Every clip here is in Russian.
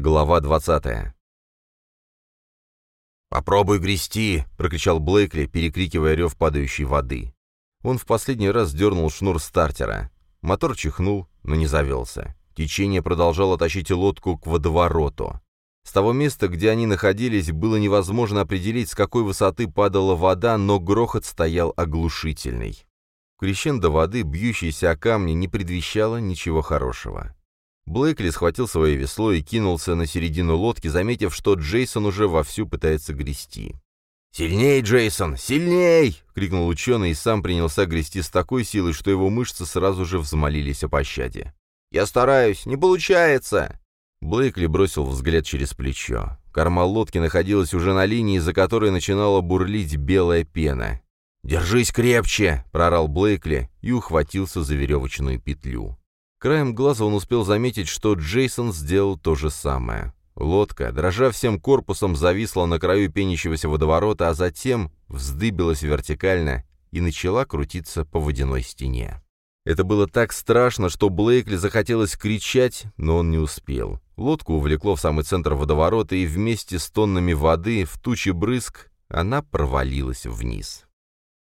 Глава 20. «Попробуй грести!» — прокричал Блейкли, перекрикивая рев падающей воды. Он в последний раз дернул шнур стартера. Мотор чихнул, но не завелся. Течение продолжало тащить лодку к водовороту. С того места, где они находились, было невозможно определить, с какой высоты падала вода, но грохот стоял оглушительный. Крещендо воды, бьющейся о камни, не предвещало ничего хорошего. Блэкли схватил свое весло и кинулся на середину лодки, заметив, что Джейсон уже вовсю пытается грести. «Сильней, Джейсон, сильней!» — крикнул ученый и сам принялся грести с такой силой, что его мышцы сразу же взмолились о пощаде. «Я стараюсь, не получается!» Блейкли бросил взгляд через плечо. Корма лодки находилась уже на линии, за которой начинала бурлить белая пена. «Держись крепче!» — прорал Блейкли и ухватился за веревочную петлю. Краем глаза он успел заметить, что Джейсон сделал то же самое. Лодка, дрожа всем корпусом, зависла на краю пенящегося водоворота, а затем вздыбилась вертикально и начала крутиться по водяной стене. Это было так страшно, что Блейкли захотелось кричать, но он не успел. Лодку увлекло в самый центр водоворота, и вместе с тоннами воды в тучи брызг она провалилась вниз.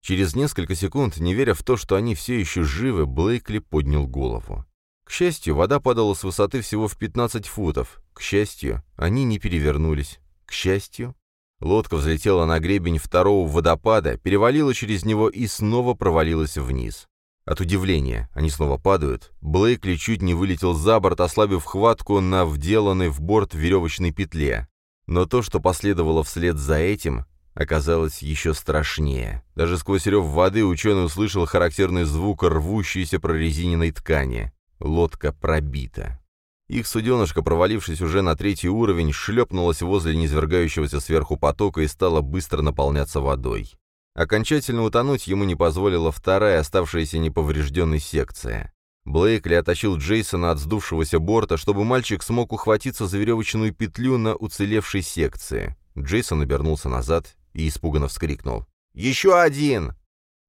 Через несколько секунд, не веря в то, что они все еще живы, Блейкли поднял голову. К счастью, вода падала с высоты всего в 15 футов. К счастью, они не перевернулись. К счастью, лодка взлетела на гребень второго водопада, перевалила через него и снова провалилась вниз. От удивления, они снова падают, Блейкли чуть не вылетел за борт, ослабив хватку на вделанной в борт веревочной петле. Но то, что последовало вслед за этим, оказалось еще страшнее. Даже сквозь рев воды ученый услышал характерный звук рвущейся прорезиненной ткани. Лодка пробита. Их суденышко, провалившись уже на третий уровень, шлепнулось возле низвергающегося сверху потока и стало быстро наполняться водой. Окончательно утонуть ему не позволила вторая, оставшаяся неповрежденной секция. Блейкли оттащил Джейсона от сдувшегося борта, чтобы мальчик смог ухватиться за веревочную петлю на уцелевшей секции. Джейсон обернулся назад и испуганно вскрикнул. «Еще один!»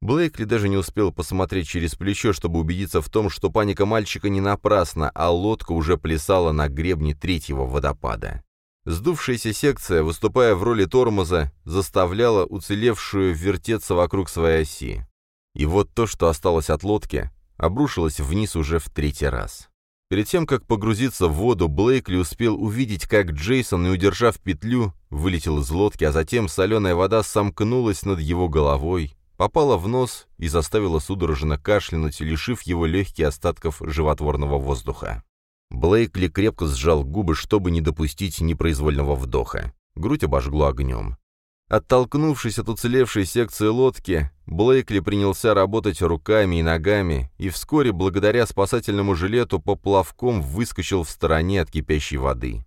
Блейкли даже не успел посмотреть через плечо, чтобы убедиться в том, что паника мальчика не напрасна, а лодка уже плясала на гребне третьего водопада. Сдувшаяся секция, выступая в роли тормоза, заставляла уцелевшую вертеться вокруг своей оси. И вот то, что осталось от лодки, обрушилось вниз уже в третий раз. Перед тем, как погрузиться в воду, Блейкли успел увидеть, как Джейсон, не удержав петлю, вылетел из лодки, а затем соленая вода сомкнулась над его головой, попала в нос и заставила судорожно кашлянуть, лишив его легких остатков животворного воздуха. Блейкли крепко сжал губы, чтобы не допустить непроизвольного вдоха. Грудь обожгло огнем. Оттолкнувшись от уцелевшей секции лодки, Блейкли принялся работать руками и ногами, и вскоре, благодаря спасательному жилету, поплавком выскочил в стороне от кипящей воды.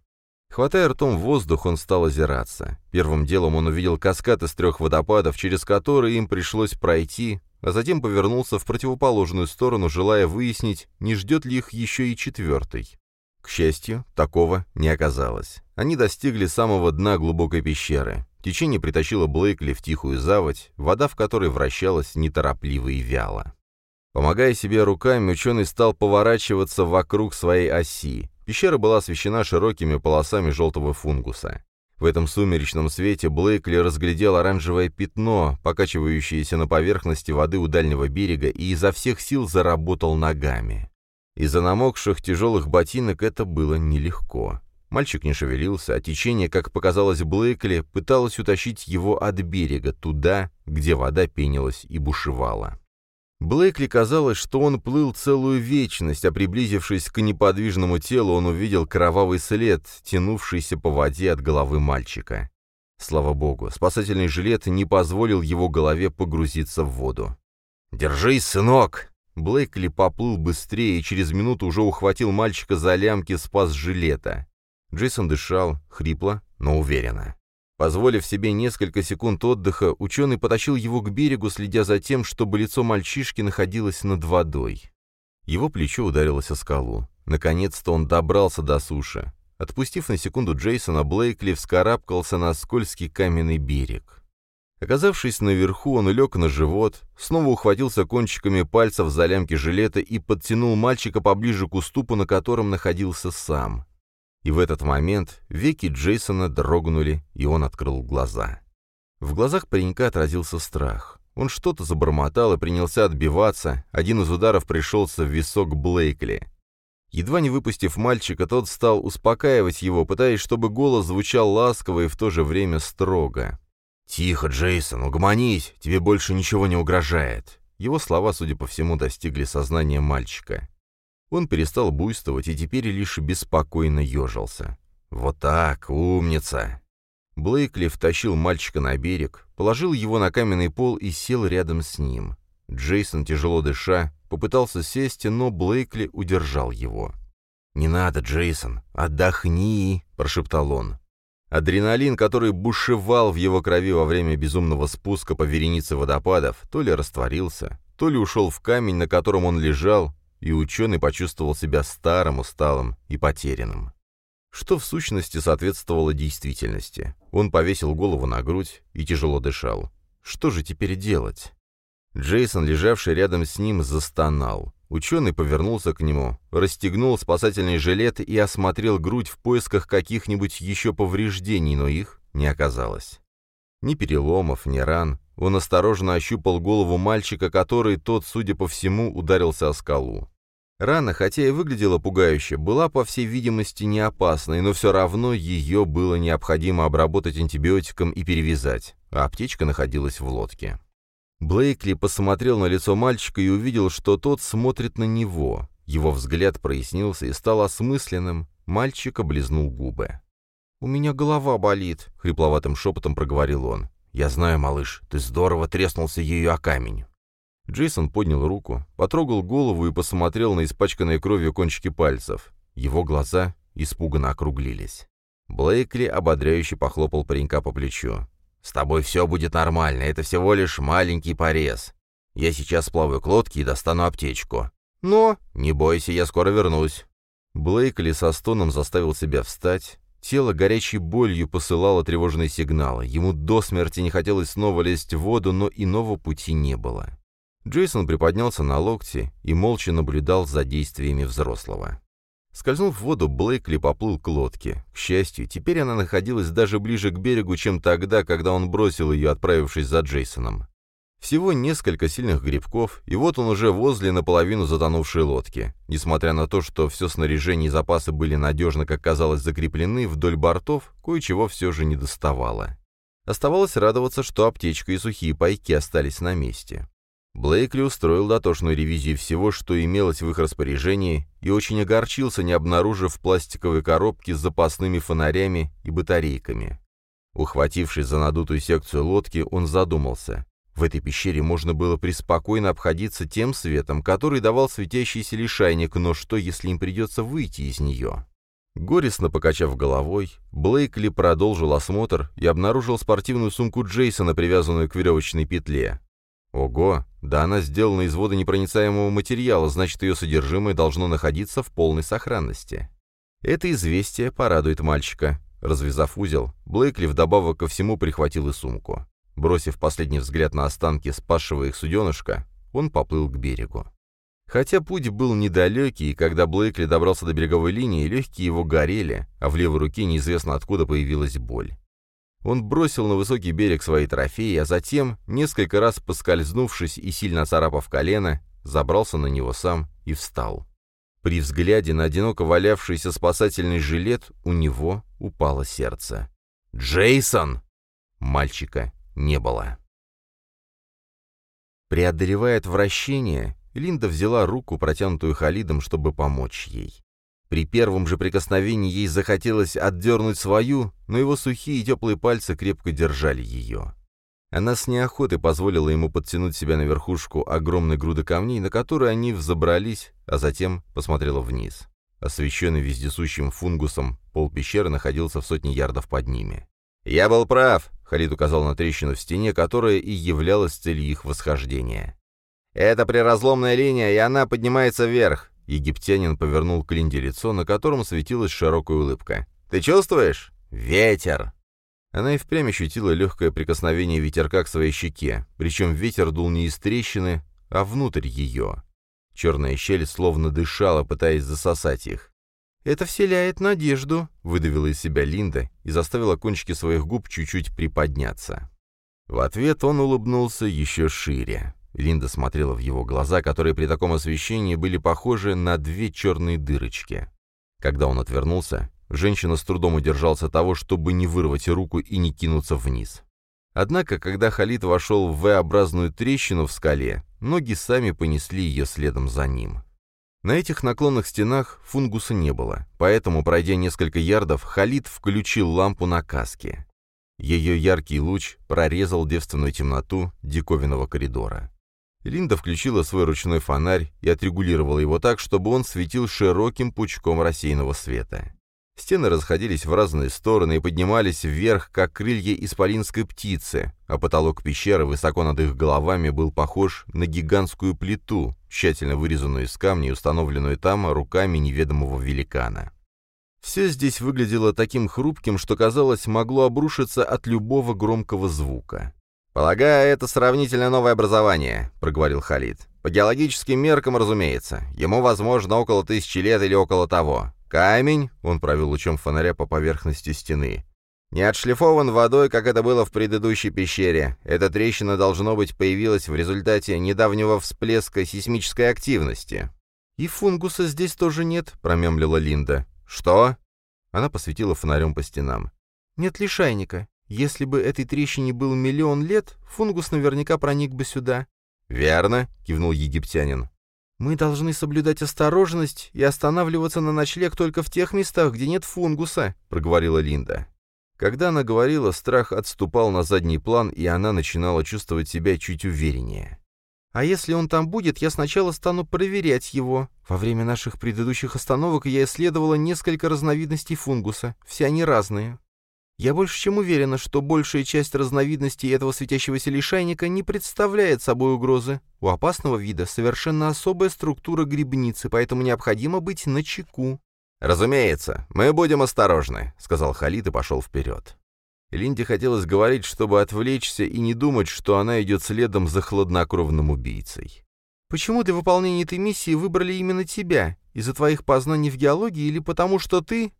Хватая ртом воздух, он стал озираться. Первым делом он увидел каскад из трех водопадов, через которые им пришлось пройти, а затем повернулся в противоположную сторону, желая выяснить, не ждет ли их еще и четвертый. К счастью, такого не оказалось. Они достигли самого дна глубокой пещеры. Течение притащило Блейкли в тихую заводь, вода в которой вращалась неторопливо и вяло. Помогая себе руками, ученый стал поворачиваться вокруг своей оси. Пещера была освещена широкими полосами желтого фунгуса. В этом сумеречном свете Блейкли разглядел оранжевое пятно, покачивающееся на поверхности воды у дальнего берега, и изо всех сил заработал ногами. Из-за намокших тяжелых ботинок это было нелегко. Мальчик не шевелился, а течение, как показалось Блейкли, пыталось утащить его от берега, туда, где вода пенилась и бушевала. Блейкли казалось, что он плыл целую вечность, а приблизившись к неподвижному телу, он увидел кровавый след, тянувшийся по воде от головы мальчика. Слава богу, спасательный жилет не позволил его голове погрузиться в воду. «Держись, сынок!» Блейкли поплыл быстрее и через минуту уже ухватил мальчика за лямки спас жилета. Джейсон дышал, хрипло, но уверенно. Позволив себе несколько секунд отдыха, ученый потащил его к берегу, следя за тем, чтобы лицо мальчишки находилось над водой. Его плечо ударилось о скалу. Наконец-то он добрался до суши. Отпустив на секунду Джейсона, Блейкли вскарабкался на скользкий каменный берег. Оказавшись наверху, он лег на живот, снова ухватился кончиками пальцев за лямки жилета и подтянул мальчика поближе к уступу, на котором находился сам. И в этот момент веки Джейсона дрогнули, и он открыл глаза. В глазах паренька отразился страх. Он что-то забормотал и принялся отбиваться, один из ударов пришелся в висок Блейкли. Едва не выпустив мальчика, тот стал успокаивать его, пытаясь, чтобы голос звучал ласково и в то же время строго. «Тихо, Джейсон, угомонись, тебе больше ничего не угрожает». Его слова, судя по всему, достигли сознания мальчика. Он перестал буйствовать и теперь лишь беспокойно ежился. «Вот так, умница!» Блейкли втащил мальчика на берег, положил его на каменный пол и сел рядом с ним. Джейсон, тяжело дыша, попытался сесть, но Блейкли удержал его. «Не надо, Джейсон, отдохни», — прошептал он. Адреналин, который бушевал в его крови во время безумного спуска по веренице водопадов, то ли растворился, то ли ушел в камень, на котором он лежал, и ученый почувствовал себя старым, усталым и потерянным. Что в сущности соответствовало действительности. Он повесил голову на грудь и тяжело дышал. Что же теперь делать? Джейсон, лежавший рядом с ним, застонал. Ученый повернулся к нему, расстегнул спасательный жилет и осмотрел грудь в поисках каких-нибудь еще повреждений, но их не оказалось. Ни переломов, ни ран. Он осторожно ощупал голову мальчика, который тот, судя по всему, ударился о скалу. Рана, хотя и выглядела пугающе, была, по всей видимости, не опасной, но все равно ее было необходимо обработать антибиотиком и перевязать, а аптечка находилась в лодке. Блейкли посмотрел на лицо мальчика и увидел, что тот смотрит на него. Его взгляд прояснился и стал осмысленным. Мальчик облизнул губы. «У меня голова болит», — хрипловатым шепотом проговорил он. «Я знаю, малыш, ты здорово треснулся ею о камень». Джейсон поднял руку, потрогал голову и посмотрел на испачканные кровью кончики пальцев. Его глаза испуганно округлились. Блейкли ободряюще похлопал паренька по плечу. «С тобой все будет нормально, это всего лишь маленький порез. Я сейчас сплаваю к лодке и достану аптечку. Но, не бойся, я скоро вернусь». Блейкли со стоном заставил себя встать. Тело горячей болью посылало тревожные сигналы. Ему до смерти не хотелось снова лезть в воду, но иного пути не было. Джейсон приподнялся на локти и молча наблюдал за действиями взрослого. Скользнув в воду, Блейкли поплыл к лодке. К счастью, теперь она находилась даже ближе к берегу, чем тогда, когда он бросил ее, отправившись за Джейсоном. Всего несколько сильных грибков, и вот он уже возле наполовину затонувшей лодки. Несмотря на то, что все снаряжение и запасы были надежно, как казалось, закреплены вдоль бортов, кое-чего все же не доставало. Оставалось радоваться, что аптечка и сухие пайки остались на месте. Блейкли устроил дотошную ревизию всего, что имелось в их распоряжении, и очень огорчился, не обнаружив пластиковые коробки с запасными фонарями и батарейками. Ухватившись за надутую секцию лодки, он задумался. В этой пещере можно было преспокойно обходиться тем светом, который давал светящийся лишайник, но что, если им придется выйти из нее? Горестно покачав головой, Блейкли продолжил осмотр и обнаружил спортивную сумку Джейсона, привязанную к веревочной петле. Ого, да она сделана из водонепроницаемого материала, значит, ее содержимое должно находиться в полной сохранности. Это известие порадует мальчика. Развязав узел, Блейкли вдобавок ко всему прихватил и сумку. Бросив последний взгляд на останки спасшего их суденышка, он поплыл к берегу. Хотя путь был недалекий, и когда Блейкли добрался до береговой линии, легкие его горели, а в левой руке неизвестно откуда появилась боль. Он бросил на высокий берег свои трофеи, а затем, несколько раз поскользнувшись и сильно царапав колено, забрался на него сам и встал. При взгляде на одиноко валявшийся спасательный жилет у него упало сердце. «Джейсон!» Мальчика не было. Преодолевая отвращение, Линда взяла руку, протянутую Халидом, чтобы помочь ей. При первом же прикосновении ей захотелось отдернуть свою, но его сухие и теплые пальцы крепко держали ее. Она с неохотой позволила ему подтянуть себя на верхушку огромной груды камней, на которую они взобрались, а затем посмотрела вниз. Освещенный вездесущим фунгусом, пол пещеры находился в сотне ярдов под ними. «Я был прав», — Халид указал на трещину в стене, которая и являлась целью их восхождения. «Это приразломная линия, и она поднимается вверх. Египтянин повернул к Линде лицо, на котором светилась широкая улыбка. «Ты чувствуешь? Ветер!» Она и впрямь ощутила легкое прикосновение ветерка к своей щеке, причем ветер дул не из трещины, а внутрь ее. Черная щель словно дышала, пытаясь засосать их. «Это вселяет надежду», — выдавила из себя Линда и заставила кончики своих губ чуть-чуть приподняться. В ответ он улыбнулся еще шире. Линда смотрела в его глаза, которые при таком освещении были похожи на две черные дырочки. Когда он отвернулся, женщина с трудом удержался того, чтобы не вырвать руку и не кинуться вниз. Однако, когда Халид вошел в V-образную трещину в скале, ноги сами понесли ее следом за ним. На этих наклонных стенах фунгуса не было, поэтому, пройдя несколько ярдов, Халид включил лампу на каске. Ее яркий луч прорезал девственную темноту диковинного коридора. Линда включила свой ручной фонарь и отрегулировала его так, чтобы он светил широким пучком рассеянного света. Стены расходились в разные стороны и поднимались вверх, как крылья исполинской птицы, а потолок пещеры высоко над их головами был похож на гигантскую плиту, тщательно вырезанную из камня и установленную там руками неведомого великана. Все здесь выглядело таким хрупким, что, казалось, могло обрушиться от любого громкого звука. «Полагаю, это сравнительно новое образование», — проговорил Халид. «По геологическим меркам, разумеется. Ему, возможно, около тысячи лет или около того. Камень, он провел лучом фонаря по поверхности стены, не отшлифован водой, как это было в предыдущей пещере. Эта трещина, должно быть, появилась в результате недавнего всплеска сейсмической активности. «И фунгуса здесь тоже нет», — промемлила Линда. «Что?» Она посветила фонарем по стенам. «Нет лишайника. Если бы этой трещине был миллион лет, фунгус наверняка проник бы сюда». «Верно», — кивнул египтянин. «Мы должны соблюдать осторожность и останавливаться на ночлег только в тех местах, где нет фунгуса», — проговорила Линда. Когда она говорила, страх отступал на задний план, и она начинала чувствовать себя чуть увереннее. «А если он там будет, я сначала стану проверять его. Во время наших предыдущих остановок я исследовала несколько разновидностей фунгуса, все они разные. Я больше чем уверена, что большая часть разновидностей этого светящегося лишайника не представляет собой угрозы. У опасного вида совершенно особая структура грибницы, поэтому необходимо быть начеку. «Разумеется, мы будем осторожны», — сказал Халид и пошел вперед. Линде хотелось говорить, чтобы отвлечься и не думать, что она идет следом за хладнокровным убийцей. «Почему для выполнения этой миссии выбрали именно тебя? Из-за твоих познаний в геологии или потому что ты...»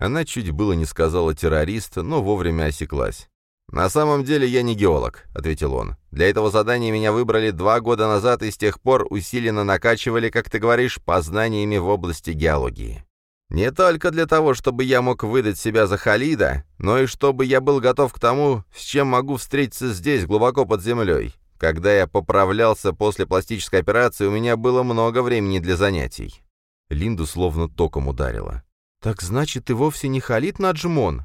Она чуть было не сказала террорист, но вовремя осеклась. «На самом деле я не геолог», — ответил он. «Для этого задания меня выбрали два года назад и с тех пор усиленно накачивали, как ты говоришь, познаниями в области геологии. Не только для того, чтобы я мог выдать себя за Халида, но и чтобы я был готов к тому, с чем могу встретиться здесь, глубоко под землей. Когда я поправлялся после пластической операции, у меня было много времени для занятий». Линду словно током ударило. «Так значит, ты вовсе не Халид Наджмон?»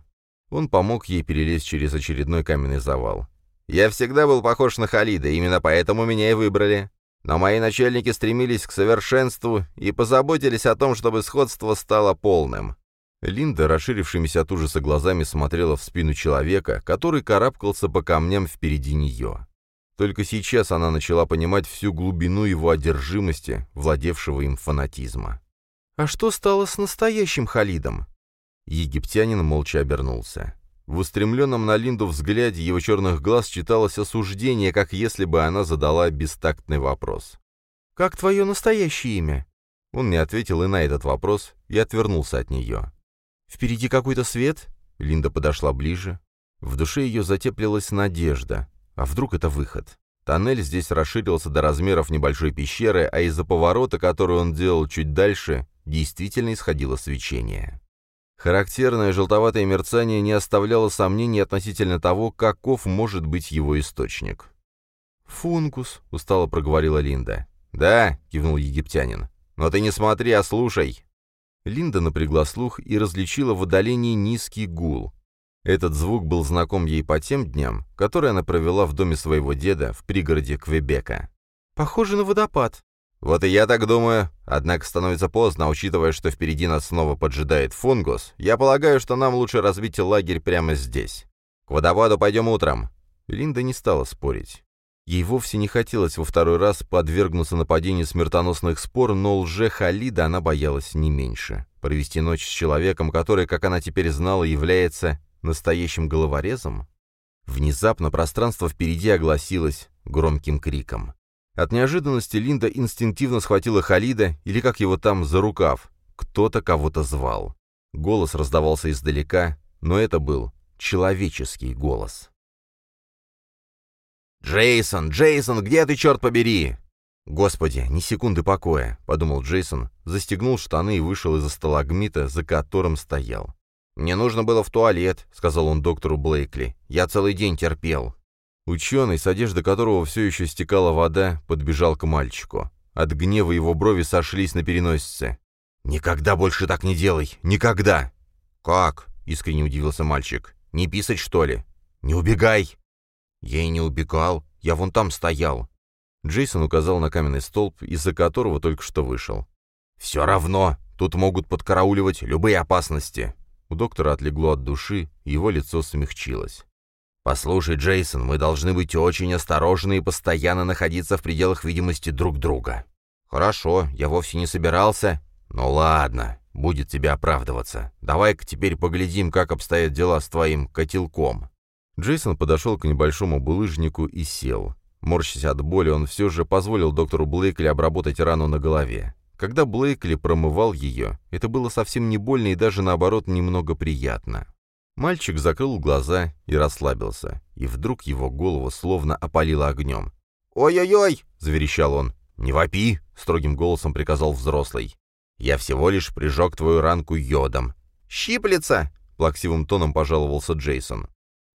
Он помог ей перелезть через очередной каменный завал. «Я всегда был похож на Халида, именно поэтому меня и выбрали. Но мои начальники стремились к совершенству и позаботились о том, чтобы сходство стало полным». Линда, расширившимися от ужаса глазами, смотрела в спину человека, который карабкался по камням впереди нее. Только сейчас она начала понимать всю глубину его одержимости, владевшего им фанатизма. «А что стало с настоящим Халидом?» Египтянин молча обернулся. В устремленном на Линду взгляде его черных глаз читалось осуждение, как если бы она задала бестактный вопрос. «Как твое настоящее имя?» Он не ответил и на этот вопрос, и отвернулся от нее. «Впереди какой-то свет?» Линда подошла ближе. В душе ее затеплилась надежда. А вдруг это выход? Тоннель здесь расширился до размеров небольшой пещеры, а из-за поворота, который он делал чуть дальше, действительно исходило свечение. Характерное желтоватое мерцание не оставляло сомнений относительно того, каков может быть его источник. «Функус», — устало проговорила Линда. «Да», — кивнул египтянин. «Но ты не смотри, а слушай». Линда напрягла слух и различила в отдалении низкий гул. Этот звук был знаком ей по тем дням, которые она провела в доме своего деда в пригороде Квебека. «Похоже на водопад», «Вот и я так думаю. Однако становится поздно, учитывая, что впереди нас снова поджидает фунгус. Я полагаю, что нам лучше разбить лагерь прямо здесь. К водопаду пойдем утром». Линда не стала спорить. Ей вовсе не хотелось во второй раз подвергнуться нападению смертоносных спор, но лже-Халида она боялась не меньше. Провести ночь с человеком, который, как она теперь знала, является настоящим головорезом? Внезапно пространство впереди огласилось громким криком. От неожиданности Линда инстинктивно схватила Халида, или как его там, за рукав. Кто-то кого-то звал. Голос раздавался издалека, но это был человеческий голос. «Джейсон! Джейсон! Где ты, черт побери?» «Господи, ни секунды покоя», — подумал Джейсон, застегнул штаны и вышел из-за сталагмита, за которым стоял. «Мне нужно было в туалет», — сказал он доктору Блейкли. «Я целый день терпел». Ученый, с одежды которого все еще стекала вода, подбежал к мальчику. От гнева его брови сошлись на переносице. «Никогда больше так не делай! Никогда!» «Как?» — искренне удивился мальчик. «Не писать, что ли?» «Не убегай!» «Я и не убегал. Я вон там стоял». Джейсон указал на каменный столб, из-за которого только что вышел. «Все равно. Тут могут подкарауливать любые опасности». У доктора отлегло от души, его лицо смягчилось. «Послушай, Джейсон, мы должны быть очень осторожны и постоянно находиться в пределах видимости друг друга». «Хорошо, я вовсе не собирался». «Ну ладно, будет тебе оправдываться. Давай-ка теперь поглядим, как обстоят дела с твоим котелком». Джейсон подошел к небольшому булыжнику и сел. Морщась от боли, он все же позволил доктору Блейкли обработать рану на голове. Когда Блейкли промывал ее, это было совсем не больно и даже, наоборот, немного приятно. Мальчик закрыл глаза и расслабился, и вдруг его голову словно опалило огнем. «Ой-ой-ой!» — заверещал он. «Не вопи!» — строгим голосом приказал взрослый. «Я всего лишь прижег твою ранку йодом». «Щиплется!» — плаксивым тоном пожаловался Джейсон.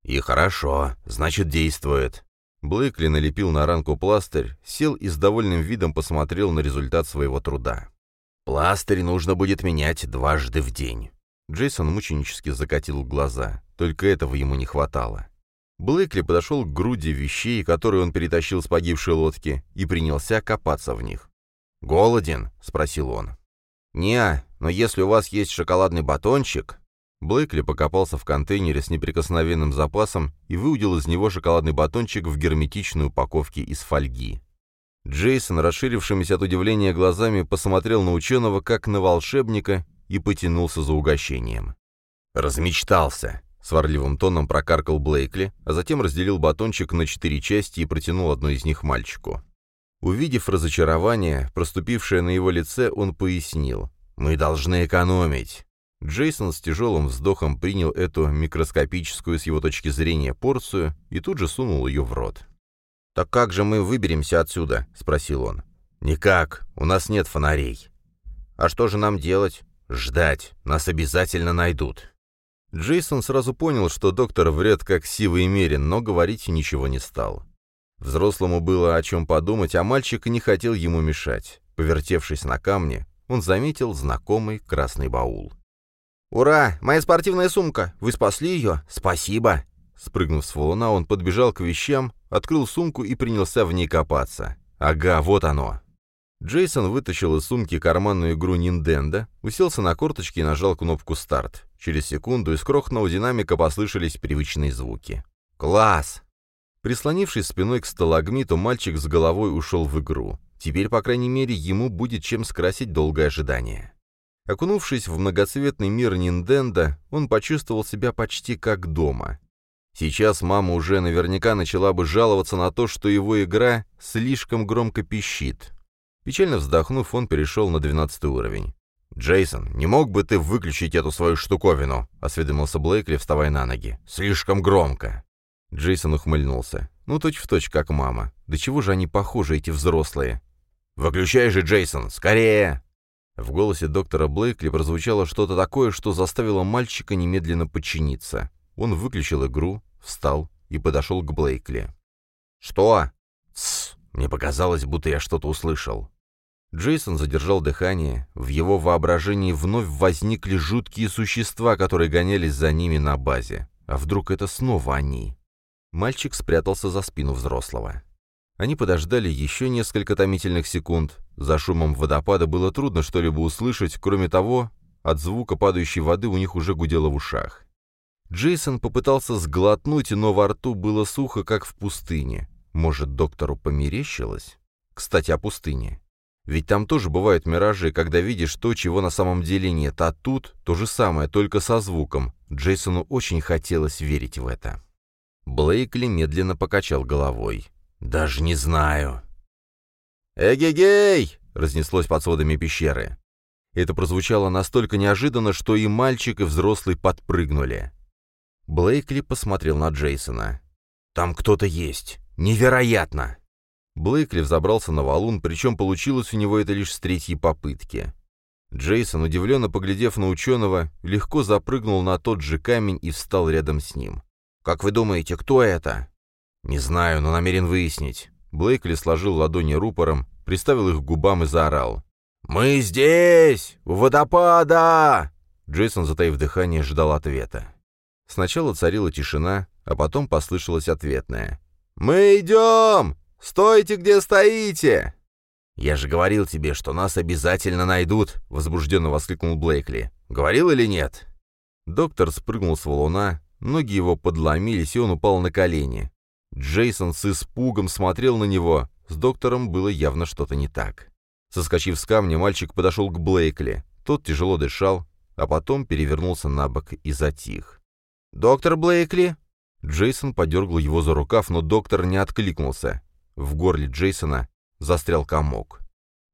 «И хорошо, значит, действует». Блэкли налепил на ранку пластырь, сел и с довольным видом посмотрел на результат своего труда. «Пластырь нужно будет менять дважды в день». Джейсон мученически закатил глаза. Только этого ему не хватало. Блэкли подошел к груди вещей, которые он перетащил с погибшей лодки, и принялся копаться в них. «Голоден?» — спросил он. «Не, но если у вас есть шоколадный батончик...» Блейкли покопался в контейнере с неприкосновенным запасом и выудил из него шоколадный батончик в герметичной упаковке из фольги. Джейсон, расширившимися от удивления глазами, посмотрел на ученого как на волшебника и потянулся за угощением. «Размечтался!» — сварливым тоном прокаркал Блейкли, а затем разделил батончик на четыре части и протянул одну из них мальчику. Увидев разочарование, проступившее на его лице, он пояснил. «Мы должны экономить. Джейсон с тяжелым вздохом принял эту микроскопическую с его точки зрения порцию и тут же сунул ее в рот. «Так как же мы выберемся отсюда?» — спросил он. «Никак, у нас нет фонарей». «А что же нам делать?» «Ждать, нас обязательно найдут». Джейсон сразу понял, что доктор врет как сивый мерин, но говорить ничего не стал. Взрослому было о чем подумать, а мальчик не хотел ему мешать. Повертевшись на камне, он заметил знакомый красный баул. «Ура! Моя спортивная сумка! Вы спасли ее? Спасибо!» Спрыгнув с валуна, он подбежал к вещам, открыл сумку и принялся в ней копаться. «Ага, вот оно!» Джейсон вытащил из сумки карманную игру Nintendo, уселся на корточки и нажал кнопку «Старт». Через секунду из крохотного динамика послышались привычные звуки. «Класс!» Прислонившись спиной к сталагмиту, мальчик с головой ушел в игру. Теперь, по крайней мере, ему будет чем скрасить долгое ожидание. Окунувшись в многоцветный мир Нинденда, он почувствовал себя почти как дома. Сейчас мама уже наверняка начала бы жаловаться на то, что его игра слишком громко пищит. Печально вздохнув, он перешел на двенадцатый уровень. «Джейсон, не мог бы ты выключить эту свою штуковину?» — осведомился Блейкли, вставая на ноги. «Слишком громко». Джейсон ухмыльнулся. «Ну, точь-в-точь, точь, как мама. Да чего же они похожи, эти взрослые?» «Выключай же, Джейсон, скорее!» В голосе доктора Блейкли прозвучало что-то такое, что заставило мальчика немедленно подчиниться. Он выключил игру, встал и подошел к Блейкли. «Что?» «Тссс, мне показалось, будто я что-то услышал». Джейсон задержал дыхание. В его воображении вновь возникли жуткие существа, которые гонялись за ними на базе. А вдруг это снова они? Мальчик спрятался за спину взрослого. Они подождали еще несколько томительных секунд. За шумом водопада было трудно что-либо услышать, кроме того, от звука падающей воды у них уже гудело в ушах. Джейсон попытался сглотнуть, но во рту было сухо, как в пустыне. Может, доктору померещилось? Кстати, о пустыне. Ведь там тоже бывают миражи, когда видишь то, чего на самом деле нет, а тут то же самое, только со звуком. Джейсону очень хотелось верить в это. Блейкли медленно покачал головой. «Даже не знаю». «Эгегей!» — разнеслось под сводами пещеры. Это прозвучало настолько неожиданно, что и мальчик, и взрослый подпрыгнули. Блейкли посмотрел на Джейсона. «Там кто-то есть. Невероятно!» Блейкли взобрался на валун, причем получилось у него это лишь с третьей попытки. Джейсон, удивленно поглядев на ученого, легко запрыгнул на тот же камень и встал рядом с ним. «Как вы думаете, кто это?» «Не знаю, но намерен выяснить». Блейкли сложил ладони рупором, приставил их к губам и заорал. «Мы здесь! У водопада!» Джейсон, затаив дыхание, ждал ответа. Сначала царила тишина, а потом послышалось ответное. «Мы идем! Стойте, где стоите!» «Я же говорил тебе, что нас обязательно найдут!» — возбужденно воскликнул Блейкли. «Говорил или нет?» Доктор спрыгнул с валуна, ноги его подломились, и он упал на колени. Джейсон с испугом смотрел на него, с доктором было явно что-то не так. Соскочив с камня, мальчик подошел к Блейкли. Тот тяжело дышал, а потом перевернулся на бок и затих. «Доктор Блейкли?» Джейсон подергал его за рукав, но доктор не откликнулся. В горле Джейсона застрял комок.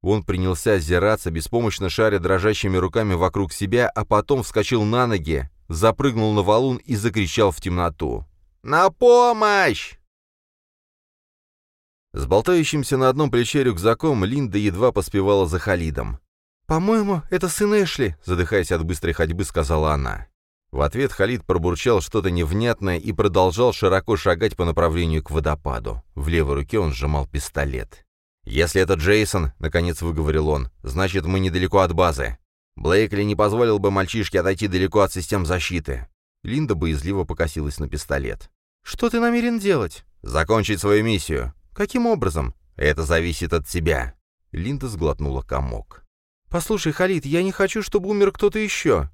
Он принялся озираться, беспомощно шаря дрожащими руками вокруг себя, а потом вскочил на ноги, запрыгнул на валун и закричал в темноту. «На помощь!» С болтающимся на одном плече рюкзаком Линда едва поспевала за Халидом. «По-моему, это сын Эшли», — задыхаясь от быстрой ходьбы, сказала она. В ответ Халид пробурчал что-то невнятное и продолжал широко шагать по направлению к водопаду. В левой руке он сжимал пистолет. «Если это Джейсон», — наконец выговорил он, — «значит, мы недалеко от базы. Блейкли не позволил бы мальчишке отойти далеко от систем защиты». Линда боязливо покосилась на пистолет. «Что ты намерен делать?» «Закончить свою миссию. «Каким образом?» «Это зависит от тебя». Линда сглотнула комок. «Послушай, Халид, я не хочу, чтобы умер кто-то еще».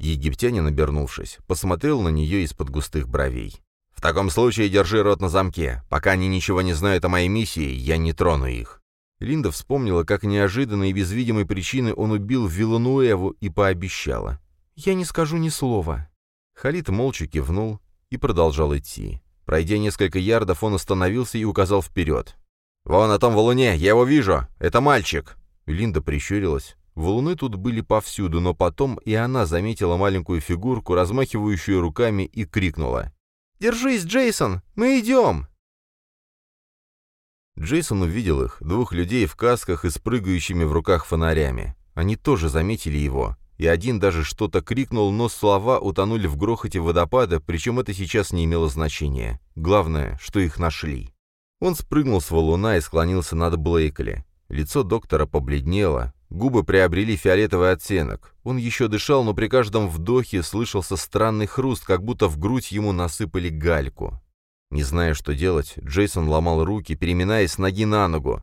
Египтянин, обернувшись, посмотрел на нее из-под густых бровей. «В таком случае держи рот на замке. Пока они ничего не знают о моей миссии, я не трону их». Линда вспомнила, как неожиданно и без видимой причины он убил Вилануэву и пообещала. «Я не скажу ни слова». Халид молча кивнул и продолжал идти. Пройдя несколько ярдов, он остановился и указал вперед. «Вон на том валуне, я его вижу! Это мальчик!» Линда прищурилась. Валуны тут были повсюду, но потом и она заметила маленькую фигурку, размахивающую руками, и крикнула. «Держись, Джейсон! Мы идем!» Джейсон увидел их, двух людей в касках и с прыгающими в руках фонарями. Они тоже заметили его и один даже что-то крикнул, но слова утонули в грохоте водопада, причем это сейчас не имело значения. Главное, что их нашли. Он спрыгнул с валуна и склонился над Блейкли. Лицо доктора побледнело, губы приобрели фиолетовый оттенок. Он еще дышал, но при каждом вдохе слышался странный хруст, как будто в грудь ему насыпали гальку. Не зная, что делать, Джейсон ломал руки, переминаясь с ноги на ногу.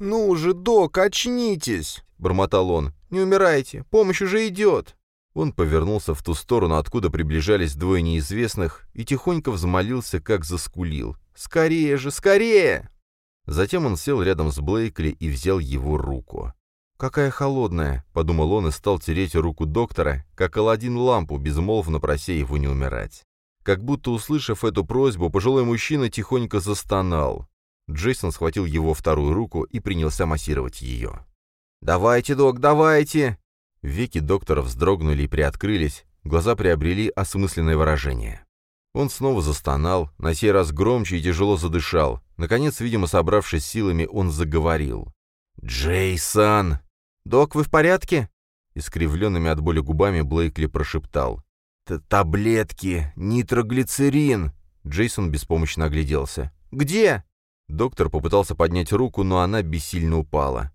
«Ну же, док, очнитесь!» — бормотал он. «Не умирайте! Помощь уже идет!» Он повернулся в ту сторону, откуда приближались двое неизвестных, и тихонько взмолился, как заскулил. «Скорее же, скорее!» Затем он сел рядом с Блейкли и взял его руку. «Какая холодная!» — подумал он и стал тереть руку доктора, как Аладдин лампу, безмолвно прося его не умирать. Как будто услышав эту просьбу, пожилой мужчина тихонько застонал. Джейсон схватил его вторую руку и принялся массировать ее. «Давайте, док, давайте!» Веки доктора вздрогнули и приоткрылись, глаза приобрели осмысленное выражение. Он снова застонал, на сей раз громче и тяжело задышал. Наконец, видимо, собравшись силами, он заговорил. «Джейсон!» «Док, вы в порядке?» Искривленными от боли губами Блейкли прошептал. «Таблетки! Нитроглицерин!» Джейсон беспомощно огляделся. «Где?» Доктор попытался поднять руку, но она бессильно упала.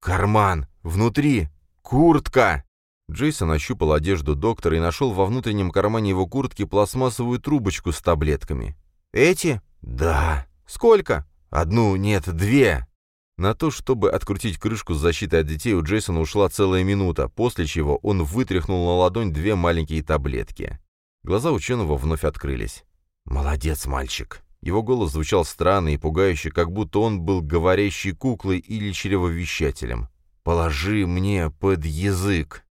«Карман! Внутри! Куртка!» Джейсон ощупал одежду доктора и нашел во внутреннем кармане его куртки пластмассовую трубочку с таблетками. «Эти?» «Да». «Сколько?» «Одну, нет, две». На то, чтобы открутить крышку с защитой от детей, у Джейсона ушла целая минута, после чего он вытряхнул на ладонь две маленькие таблетки. Глаза ученого вновь открылись. «Молодец, мальчик!» Его голос звучал странно и пугающе, как будто он был говорящей куклой или чревовещателем. «Положи мне под язык!»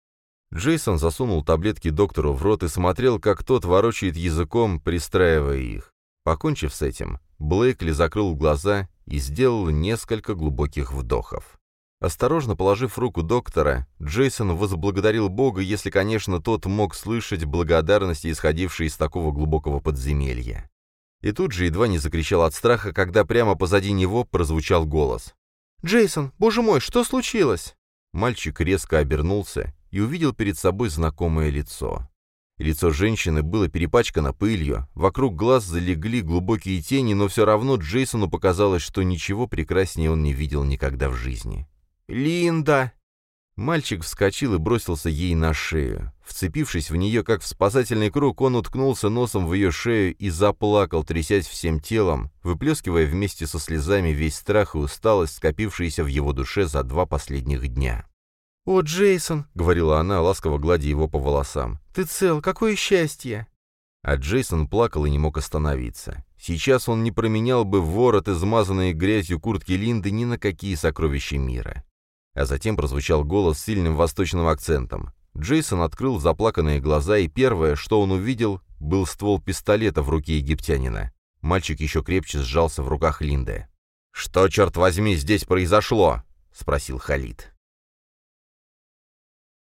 Джейсон засунул таблетки доктору в рот и смотрел, как тот ворочает языком, пристраивая их. Покончив с этим, Блейкли закрыл глаза и сделал несколько глубоких вдохов. Осторожно положив руку доктора, Джейсон возблагодарил Бога, если, конечно, тот мог слышать благодарности, исходившие из такого глубокого подземелья. И тут же едва не закричал от страха, когда прямо позади него прозвучал голос. «Джейсон, боже мой, что случилось?» Мальчик резко обернулся и увидел перед собой знакомое лицо. Лицо женщины было перепачкано пылью, вокруг глаз залегли глубокие тени, но все равно Джейсону показалось, что ничего прекраснее он не видел никогда в жизни. «Линда!» Мальчик вскочил и бросился ей на шею. Вцепившись в нее, как в спасательный круг, он уткнулся носом в ее шею и заплакал, трясясь всем телом, выплескивая вместе со слезами весь страх и усталость, скопившиеся в его душе за два последних дня. «О, Джейсон!» — говорила она, ласково гладя его по волосам. «Ты цел! Какое счастье!» А Джейсон плакал и не мог остановиться. Сейчас он не променял бы ворот, измазанные грязью куртки Линды, ни на какие сокровища мира. А затем прозвучал голос с сильным восточным акцентом. Джейсон открыл заплаканные глаза, и первое, что он увидел, был ствол пистолета в руке египтянина. Мальчик еще крепче сжался в руках Линды. «Что, черт возьми, здесь произошло?» — спросил Халид.